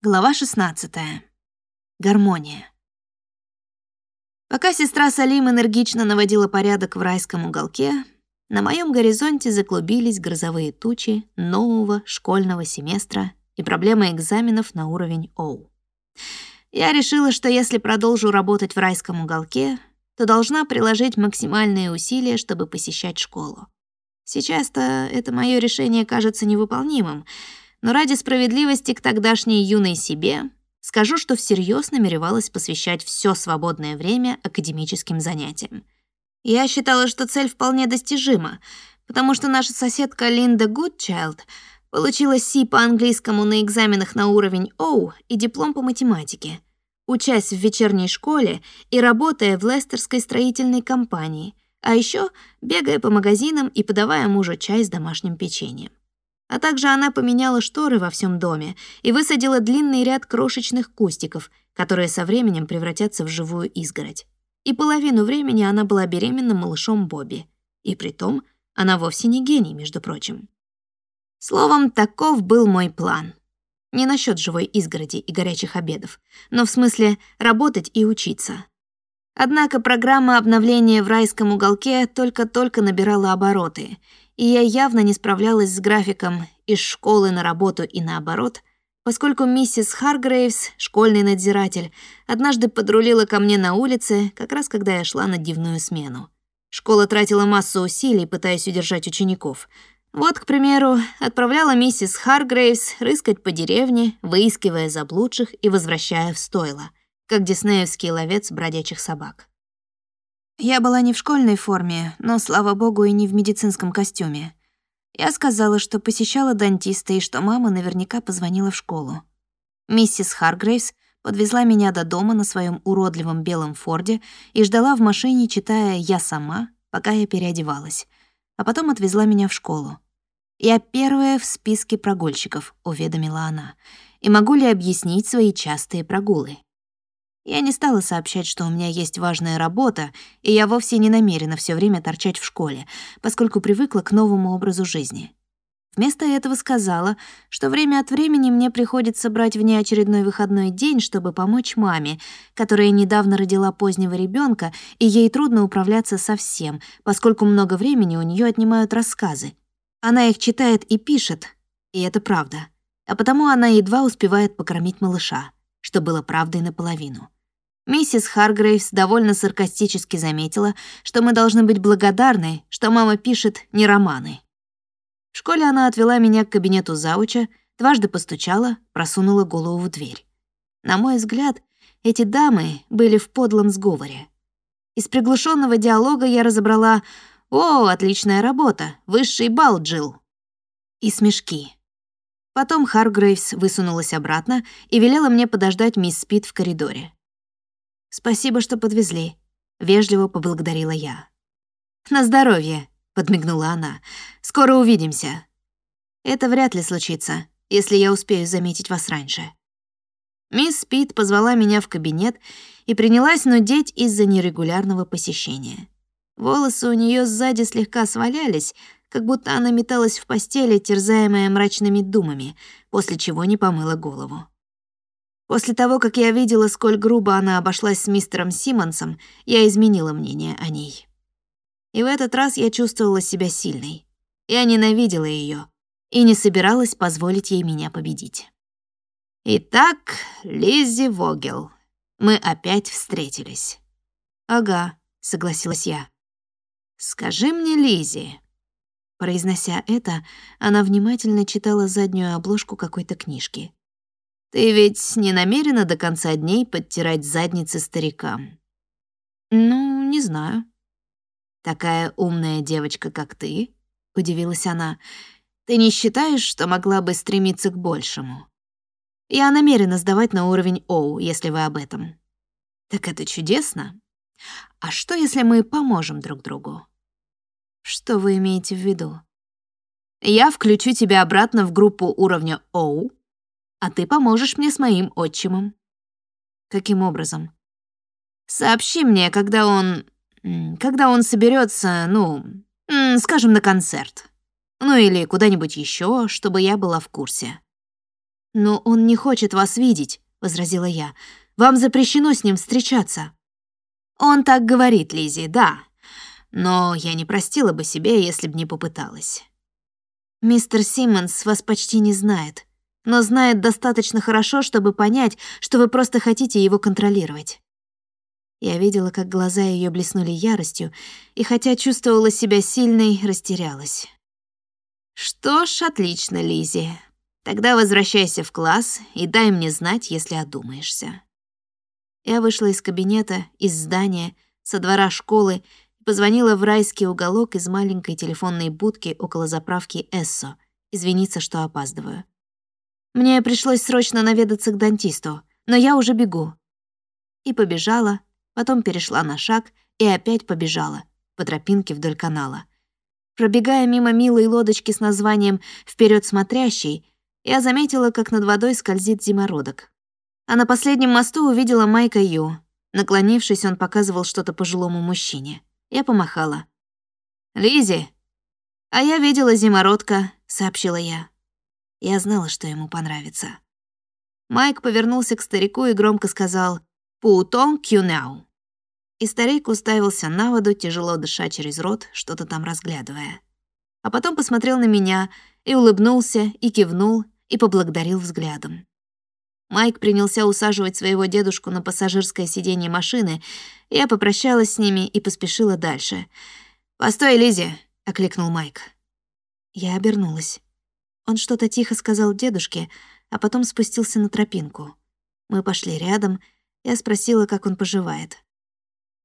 Глава 16. Гармония. Пока сестра Салим энергично наводила порядок в райском уголке, на моем горизонте заклубились грозовые тучи нового школьного семестра и проблемы экзаменов на уровень Оу. Я решила, что если продолжу работать в райском уголке, то должна приложить максимальные усилия, чтобы посещать школу. Сейчас-то это мое решение кажется невыполнимым — но ради справедливости к тогдашней юной себе скажу, что всерьез намеревалась посвящать все свободное время академическим занятиям. Я считала, что цель вполне достижима, потому что наша соседка Линда Гудчайлд получила Си по английскому на экзаменах на уровень O и диплом по математике, учась в вечерней школе и работая в Лестерской строительной компании, а еще бегая по магазинам и подавая мужу чай с домашним печеньем. А также она поменяла шторы во всем доме и высадила длинный ряд крошечных кустиков, которые со временем превратятся в живую изгородь. И половину времени она была беременна малышом Бобби. И при том она вовсе не гений, между прочим. Словом, таков был мой план. Не насчет живой изгороди и горячих обедов, но в смысле работать и учиться. Однако программа обновления в райском уголке только-только набирала обороты, и я явно не справлялась с графиком из школы на работу и наоборот, поскольку миссис Харгрейвс, школьный надзиратель, однажды подрулила ко мне на улице, как раз когда я шла на дневную смену. Школа тратила массу усилий, пытаясь удержать учеников. Вот, к примеру, отправляла миссис Харгрейвс рыскать по деревне, выискивая заблудших и возвращая в стойло, как диснеевский ловец бродячих собак. Я была не в школьной форме, но, слава богу, и не в медицинском костюме. Я сказала, что посещала дантиста и что мама наверняка позвонила в школу. Миссис Харгрейвс подвезла меня до дома на своем уродливом белом Форде и ждала в машине, читая «Я сама», пока я переодевалась, а потом отвезла меня в школу. «Я первая в списке прогульщиков», — уведомила она. «И могу ли объяснить свои частые прогулы?» Я не стала сообщать, что у меня есть важная работа, и я вовсе не намерена все время торчать в школе, поскольку привыкла к новому образу жизни. Вместо этого сказала, что время от времени мне приходится брать внеочередной выходной день, чтобы помочь маме, которая недавно родила позднего ребенка, и ей трудно управляться со всем, поскольку много времени у нее отнимают рассказы. Она их читает и пишет, и это правда. А потому она едва успевает покормить малыша, что было правдой наполовину. Миссис Харгрейвс довольно саркастически заметила, что мы должны быть благодарны, что мама пишет не романы. В школе она отвела меня к кабинету зауча, дважды постучала, просунула голову в дверь. На мой взгляд, эти дамы были в подлом сговоре. Из приглушенного диалога я разобрала «О, отличная работа! Высший балл, Джилл!» и смешки. Потом Харгрейвс высунулась обратно и велела мне подождать мисс Спит в коридоре. «Спасибо, что подвезли», — вежливо поблагодарила я. «На здоровье», — подмигнула она. «Скоро увидимся». «Это вряд ли случится, если я успею заметить вас раньше». Мисс Пит позвала меня в кабинет и принялась нудеть из-за нерегулярного посещения. Волосы у нее сзади слегка свалялись, как будто она металась в постели, терзаемая мрачными думами, после чего не помыла голову. После того, как я видела, сколь грубо она обошлась с мистером Симмонсом, я изменила мнение о ней. И в этот раз я чувствовала себя сильной. Я ненавидела ее и не собиралась позволить ей меня победить. Итак, Лиззи Вогел, мы опять встретились. Ага, согласилась я. Скажи мне, Лиззи. Произнося это, она внимательно читала заднюю обложку какой-то книжки. Ты ведь не намерена до конца дней подтирать задницы старикам? Ну, не знаю. Такая умная девочка, как ты, удивилась она. Ты не считаешь, что могла бы стремиться к большему? Я намерена сдавать на уровень Оу, если вы об этом. Так это чудесно. А что, если мы поможем друг другу? Что вы имеете в виду? Я включу тебя обратно в группу уровня Оу, а ты поможешь мне с моим отчимом». «Каким образом?» «Сообщи мне, когда он... когда он соберется, ну, скажем, на концерт. Ну или куда-нибудь еще, чтобы я была в курсе». «Но он не хочет вас видеть», — возразила я. «Вам запрещено с ним встречаться». «Он так говорит, Лизи, да. Но я не простила бы себе, если бы не попыталась». «Мистер Симмонс вас почти не знает, но знает достаточно хорошо, чтобы понять, что вы просто хотите его контролировать». Я видела, как глаза ее блеснули яростью, и хотя чувствовала себя сильной, растерялась. «Что ж, отлично, Лизи. Тогда возвращайся в класс и дай мне знать, если одумаешься». Я вышла из кабинета, из здания, со двора школы и позвонила в райский уголок из маленькой телефонной будки около заправки «Эссо», извиниться, что опаздываю. Мне пришлось срочно наведаться к дантисту, но я уже бегу. И побежала, потом перешла на шаг и опять побежала по тропинке вдоль канала. Пробегая мимо милой лодочки с названием «Вперед смотрящий», я заметила, как над водой скользит зимородок. А на последнем мосту увидела Майка Ю. Наклонившись, он показывал что-то пожилому мужчине. Я помахала. Лизи, «А я видела зимородка», — сообщила я. Я знала, что ему понравится. Майк повернулся к старику и громко сказал «Путон кюнау». И старик уставился на воду, тяжело дыша через рот, что-то там разглядывая. А потом посмотрел на меня и улыбнулся, и кивнул, и поблагодарил взглядом. Майк принялся усаживать своего дедушку на пассажирское сиденье машины, я попрощалась с ними и поспешила дальше. «Постой, Лизи, окликнул Майк. Я обернулась. Он что-то тихо сказал дедушке, а потом спустился на тропинку. Мы пошли рядом, я спросила, как он поживает.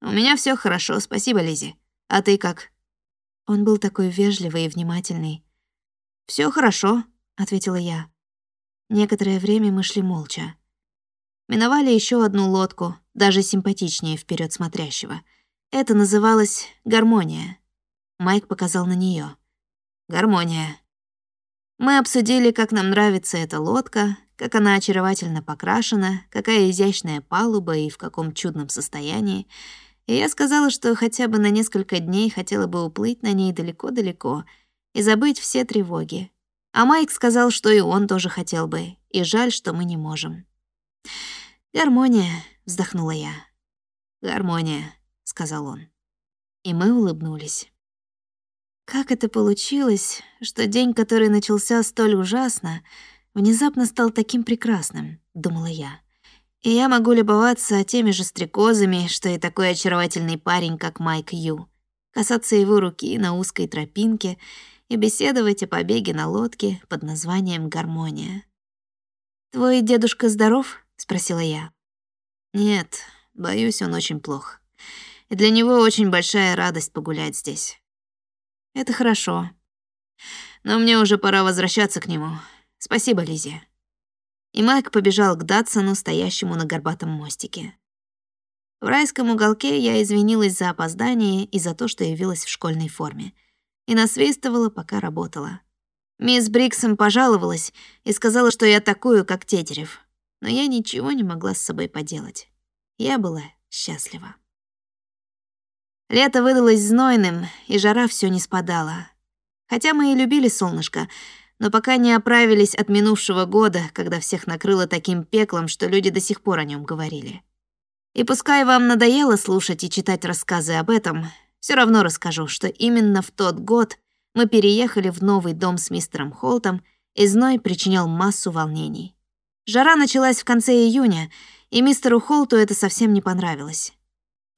«У меня все хорошо, спасибо, Лизи. А ты как?» Он был такой вежливый и внимательный. Все хорошо», — ответила я. Некоторое время мы шли молча. Миновали еще одну лодку, даже симпатичнее вперед смотрящего. Это называлось «Гармония». Майк показал на нее. «Гармония». Мы обсудили, как нам нравится эта лодка, как она очаровательно покрашена, какая изящная палуба и в каком чудном состоянии — и я сказала, что хотя бы на несколько дней хотела бы уплыть на ней далеко-далеко и забыть все тревоги. А Майк сказал, что и он тоже хотел бы, и жаль, что мы не можем. «Гармония», — вздохнула я. «Гармония», — сказал он. И мы улыбнулись. Как это получилось, что день, который начался столь ужасно, внезапно стал таким прекрасным, думала я. И я могу любоваться теми же стрекозами, что и такой очаровательный парень, как Майк Ю, касаться его руки на узкой тропинке и беседовать о побеге на лодке под названием «Гармония». «Твой дедушка здоров?» — спросила я. «Нет, боюсь, он очень плох. И для него очень большая радость погулять здесь. Это хорошо. Но мне уже пора возвращаться к нему. Спасибо, Лизе и Майк побежал к Датсону, стоящему на горбатом мостике. В райском уголке я извинилась за опоздание и за то, что явилась в школьной форме, и насвистывала, пока работала. Мисс Бриксом пожаловалась и сказала, что я такую, как Тетерев, но я ничего не могла с собой поделать. Я была счастлива. Лето выдалось знойным, и жара все не спадала. Хотя мы и любили солнышко, но пока не оправились от минувшего года, когда всех накрыло таким пеклом, что люди до сих пор о нем говорили. И пускай вам надоело слушать и читать рассказы об этом, все равно расскажу, что именно в тот год мы переехали в новый дом с мистером Холтом, и зной причинял массу волнений. Жара началась в конце июня, и мистеру Холту это совсем не понравилось.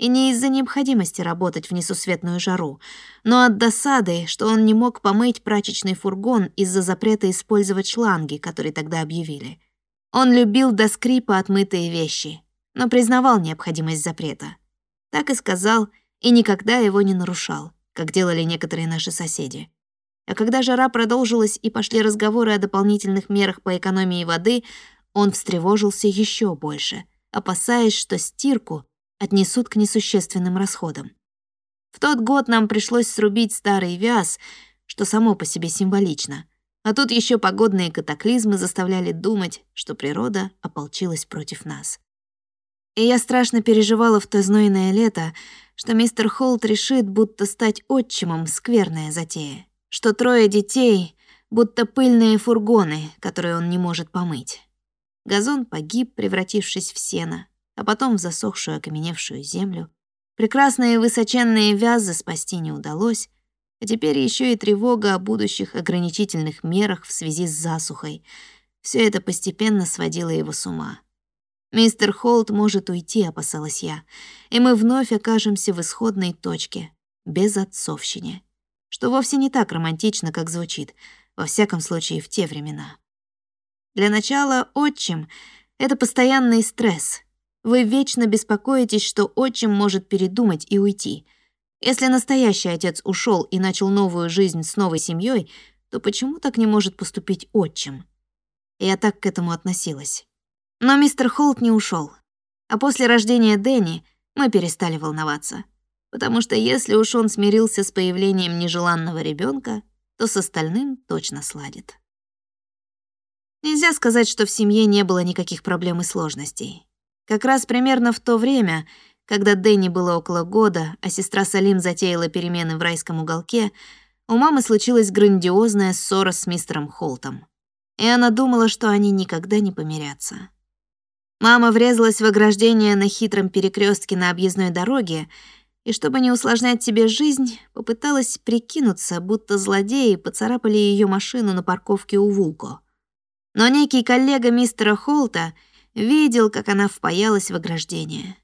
И не из-за необходимости работать в несусветную жару, но от досады, что он не мог помыть прачечный фургон из-за запрета использовать шланги, которые тогда объявили. Он любил до скрипа отмытые вещи, но признавал необходимость запрета. Так и сказал, и никогда его не нарушал, как делали некоторые наши соседи. А когда жара продолжилась и пошли разговоры о дополнительных мерах по экономии воды, он встревожился еще больше, опасаясь, что стирку отнесут к несущественным расходам. В тот год нам пришлось срубить старый вяз, что само по себе символично. А тут еще погодные катаклизмы заставляли думать, что природа ополчилась против нас. И я страшно переживала в то знойное лето, что мистер Холт решит, будто стать отчимом — скверная затея, что трое детей будто пыльные фургоны, которые он не может помыть. Газон погиб, превратившись в сено, а потом в засохшую окаменевшую землю. Прекрасные высоченные вязы спасти не удалось, а теперь еще и тревога о будущих ограничительных мерах в связи с засухой. Все это постепенно сводило его с ума. Мистер Холт может уйти, опасалась я, и мы вновь окажемся в исходной точке, без отцовщине, что вовсе не так романтично, как звучит, во всяком случае в те времена. Для начала отчим — это постоянный стресс. Вы вечно беспокоитесь, что отчим может передумать и уйти. Если настоящий отец ушел и начал новую жизнь с новой семьей, то почему так не может поступить отчим? Я так к этому относилась. Но мистер Холт не ушел. А после рождения Дэнни мы перестали волноваться. Потому что если уж он смирился с появлением нежеланного ребенка, то с остальным точно сладит. Нельзя сказать, что в семье не было никаких проблем и сложностей. Как раз примерно в то время, когда Дэнни было около года, а сестра Салим затеяла перемены в райском уголке, у мамы случилась грандиозная ссора с мистером Холтом. И она думала, что они никогда не помирятся. Мама врезалась в ограждение на хитром перекрестке на объездной дороге и, чтобы не усложнять себе жизнь, попыталась прикинуться, будто злодеи поцарапали ее машину на парковке у Вулко. Но некий коллега мистера Холта видел, как она впаялась в ограждение.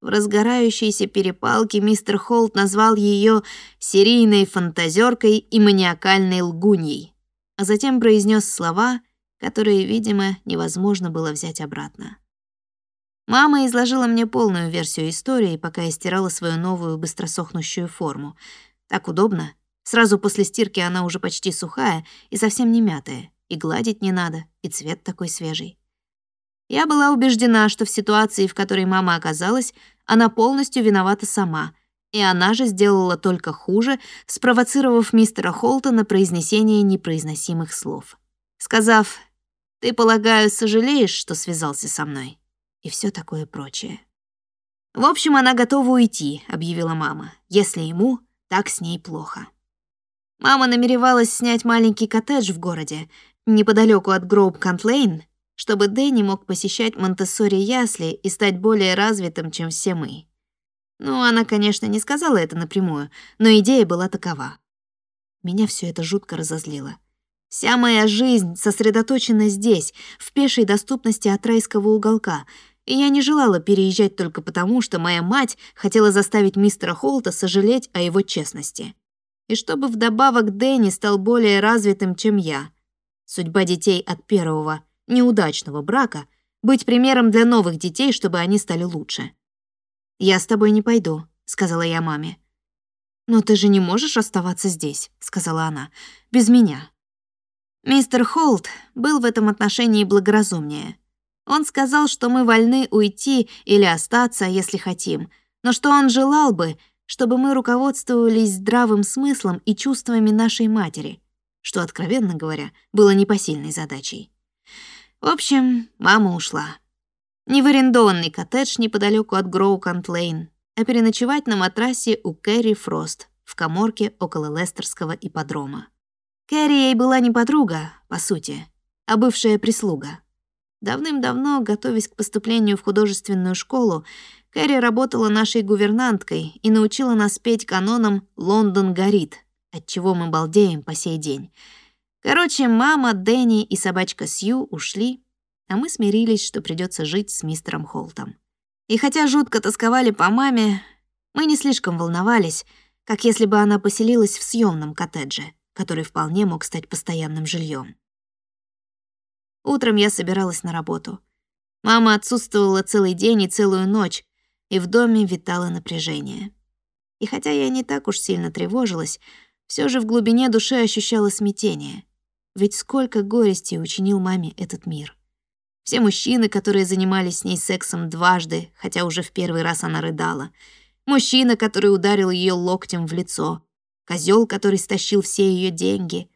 В разгорающейся перепалке мистер Холт назвал ее серийной фантазеркой и маниакальной лгуньей, а затем произнес слова, которые, видимо, невозможно было взять обратно. Мама изложила мне полную версию истории, пока я стирала свою новую быстросохнущую форму. Так удобно. Сразу после стирки она уже почти сухая и совсем не мятая. И гладить не надо, и цвет такой свежий. Я была убеждена, что в ситуации, в которой мама оказалась, она полностью виновата сама, и она же сделала только хуже, спровоцировав мистера Холта на произнесение непроизносимых слов. Сказав «Ты, полагаю, сожалеешь, что связался со мной?» и все такое прочее. «В общем, она готова уйти», — объявила мама, «если ему так с ней плохо». Мама намеревалась снять маленький коттедж в городе, неподалеку от Гроуп-Кантлейн, чтобы Дэнни мог посещать Монтессори ясли и стать более развитым, чем все мы. Ну, она, конечно, не сказала это напрямую, но идея была такова. Меня все это жутко разозлило. Вся моя жизнь сосредоточена здесь, в пешей доступности от райского уголка — и я не желала переезжать только потому, что моя мать хотела заставить мистера Холта сожалеть о его честности. И чтобы вдобавок Дэнни стал более развитым, чем я. Судьба детей от первого, неудачного брака — быть примером для новых детей, чтобы они стали лучше. «Я с тобой не пойду», — сказала я маме. «Но ты же не можешь оставаться здесь», — сказала она, — «без меня». Мистер Холт был в этом отношении благоразумнее. Он сказал, что мы вольны уйти или остаться, если хотим, но что он желал бы, чтобы мы руководствовались здравым смыслом и чувствами нашей матери, что, откровенно говоря, было непосильной задачей. В общем, мама ушла. Не в арендованный коттедж неподалеку от Гроукант-Лейн, а переночевать на матрасе у Кэрри Фрост в коморке около Лестерского ипподрома. Кэрри ей была не подруга, по сути, а бывшая прислуга. Давным-давно, готовясь к поступлению в художественную школу, Кэрри работала нашей гувернанткой и научила нас петь каноном «Лондон горит», от чего мы балдеем по сей день. Короче, мама, Дэнни и собачка Сью ушли, а мы смирились, что придется жить с мистером Холтом. И хотя жутко тосковали по маме, мы не слишком волновались, как если бы она поселилась в съемном коттедже, который вполне мог стать постоянным жильем. Утром я собиралась на работу. Мама отсутствовала целый день и целую ночь, и в доме витало напряжение. И хотя я не так уж сильно тревожилась, все же в глубине души ощущала смятение. Ведь сколько горести учинил маме этот мир. Все мужчины, которые занимались с ней сексом дважды, хотя уже в первый раз она рыдала. Мужчина, который ударил ее локтем в лицо. Козел, который стащил все ее деньги.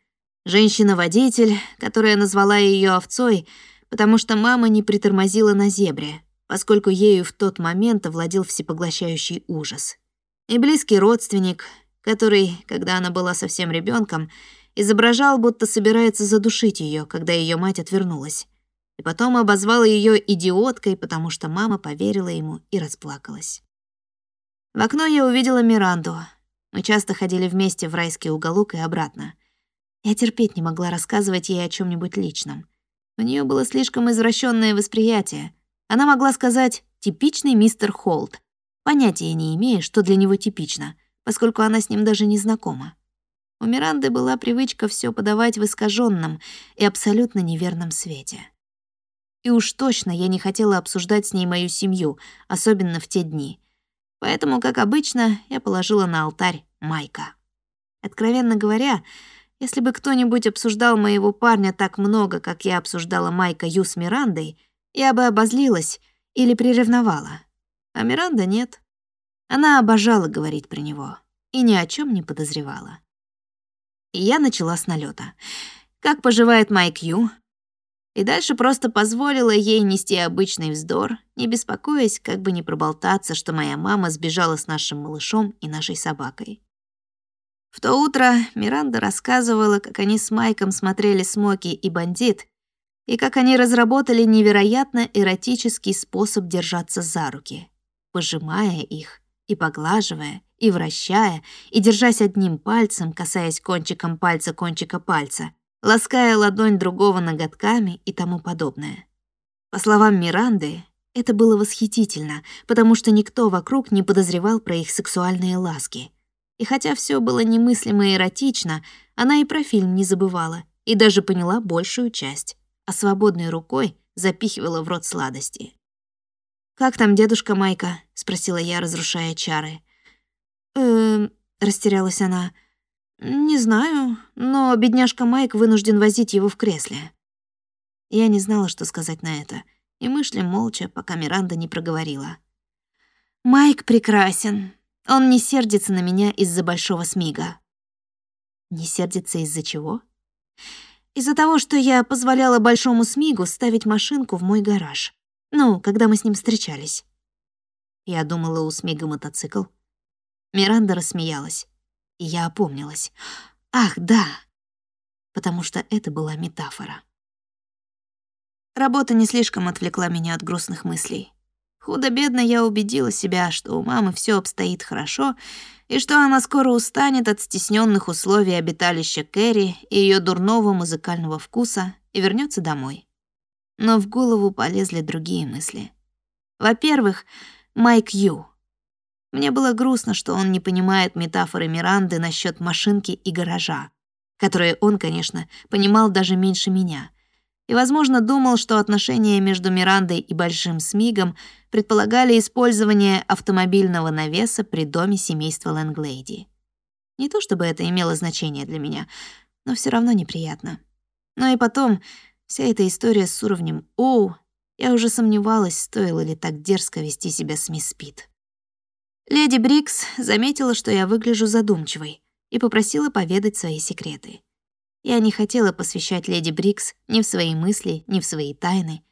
Женщина-водитель, которая назвала ее овцой, потому что мама не притормозила на зебре, поскольку ею в тот момент овладел всепоглощающий ужас. И близкий родственник, который, когда она была совсем ребенком, изображал, будто собирается задушить ее, когда ее мать отвернулась. И потом обозвал ее идиоткой, потому что мама поверила ему и расплакалась. В окно я увидела Миранду. Мы часто ходили вместе в райский уголок и обратно. Я терпеть не могла рассказывать ей о чем нибудь личном. У нее было слишком извращенное восприятие. Она могла сказать «типичный мистер Холт», понятия не имея, что для него типично, поскольку она с ним даже не знакома. У Миранды была привычка все подавать в искаженном и абсолютно неверном свете. И уж точно я не хотела обсуждать с ней мою семью, особенно в те дни. Поэтому, как обычно, я положила на алтарь Майка. Откровенно говоря, если бы кто-нибудь обсуждал моего парня так много, как я обсуждала Майка Ю с Мирандой, я бы обозлилась или приревновала. А Миранда нет. Она обожала говорить про него и ни о чем не подозревала. Я начала с налета. «Как поживает Майк Ю?» И дальше просто позволила ей нести обычный вздор, не беспокоясь, как бы не проболтаться, что моя мама сбежала с нашим малышом и нашей собакой. В то утро Миранда рассказывала, как они с Майком смотрели «Смоки» и «Бандит», и как они разработали невероятно эротический способ держаться за руки, пожимая их и поглаживая, и вращая, и держась одним пальцем, касаясь кончиком пальца кончика пальца, лаская ладонь другого ноготками и тому подобное. По словам Миранды, это было восхитительно, потому что никто вокруг не подозревал про их сексуальные ласки. И хотя все было немыслимо эротично, она и про фильм не забывала и даже поняла большую часть, а свободной рукой запихивала в рот сладости. «Как там дедушка Майка?» — спросила я, разрушая чары. Растерялась она. «Не знаю, но бедняжка Майк вынужден возить его в кресле». Я не знала, что сказать на это, и мы шли молча, пока Миранда не проговорила. «Майк прекрасен. Он не сердится на меня из-за большого смига». «Не сердится из-за чего?» «Из-за того, что я позволяла большому смигу ставить машинку в мой гараж. Ну, когда мы с ним встречались». Я думала, у смига мотоцикл. Миранда рассмеялась, и я опомнилась. «Ах, да!» Потому что это была метафора. Работа не слишком отвлекла меня от грустных мыслей. Худо-бедно я убедила себя, что у мамы все обстоит хорошо, и что она скоро устанет от стесненных условий обиталища Кэрри и ее дурного музыкального вкуса и вернется домой. Но в голову полезли другие мысли. Во-первых, Майк Ю. Мне было грустно, что он не понимает метафоры Миранды насчет машинки и гаража, которые он, конечно, понимал даже меньше меня — и, возможно, думал, что отношения между Мирандой и Большим Смигом предполагали использование автомобильного навеса при доме семейства Лэнглейди. Не то чтобы это имело значение для меня, но все равно неприятно. Но и потом, вся эта история с уровнем «Оу», я уже сомневалась, стоило ли так дерзко вести себя с мисс Пит. Леди Брикс заметила, что я выгляжу задумчивой, и попросила поведать свои секреты. Я не хотела посвящать леди Брикс ни в свои мысли, ни в свои тайны.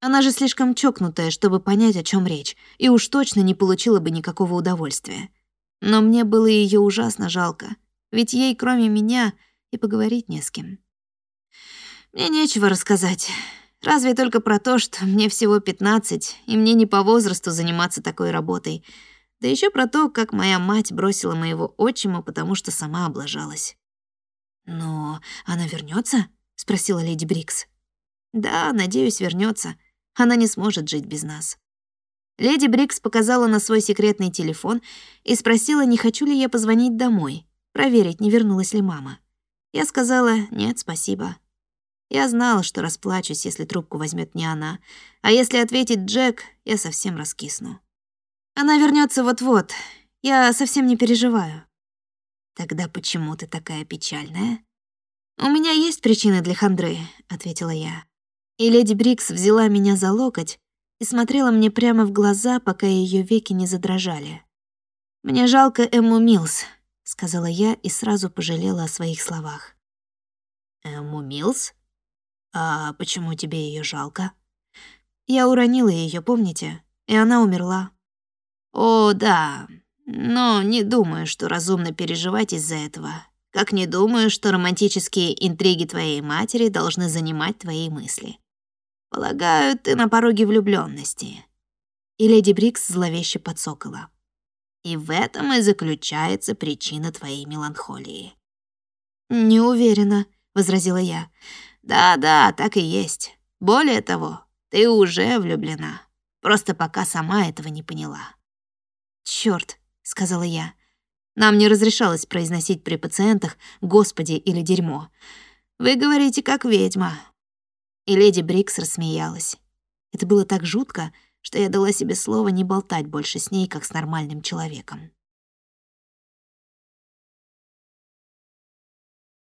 Она же слишком чокнутая, чтобы понять, о чем речь, и уж точно не получила бы никакого удовольствия. Но мне было ее ужасно жалко, ведь ей, кроме меня, и поговорить не с кем. Мне нечего рассказать. Разве только про то, что мне всего 15, и мне не по возрасту заниматься такой работой. Да еще про то, как моя мать бросила моего отчима, потому что сама облажалась. «Но она вернется? спросила леди Брикс. «Да, надеюсь, вернется. Она не сможет жить без нас». Леди Брикс показала на свой секретный телефон и спросила, не хочу ли я позвонить домой, проверить, не вернулась ли мама. Я сказала «нет, спасибо». Я знала, что расплачусь, если трубку возьмет не она, а если ответит Джек, я совсем раскисну. Она вернется вот-вот, я совсем не переживаю. «Тогда почему ты такая печальная?» «У меня есть причины для хандры», — ответила я. И леди Брикс взяла меня за локоть и смотрела мне прямо в глаза, пока ее веки не задрожали. «Мне жалко Эмму Милс», — сказала я и сразу пожалела о своих словах. «Эмму Милс? А почему тебе ее жалко?» «Я уронила ее, помните? И она умерла». «О, да, но не думаю, что разумно переживать из-за этого, как не думаю, что романтические интриги твоей матери должны занимать твои мысли. Полагаю, ты на пороге влюблённости. И леди Брикс зловеще подсокола. И в этом и заключается причина твоей меланхолии. «Не уверена», — возразила я. «Да-да, так и есть. Более того, ты уже влюблена. Просто пока сама этого не поняла». «Чёрт», — сказала я. Нам не разрешалось произносить при пациентах «Господи» или «дерьмо». «Вы говорите, как ведьма». И леди Брикс рассмеялась. Это было так жутко, что я дала себе слово не болтать больше с ней, как с нормальным человеком.